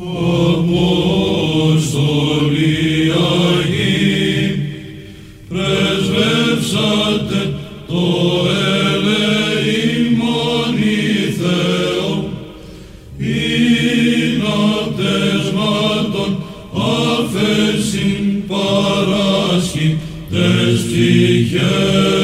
Απόστολοι Αγίοι, πρεσβεύσατε το ελεημόνι Θεό, είναι πτεσμάτων αφέσιν παράσχει τες τυχές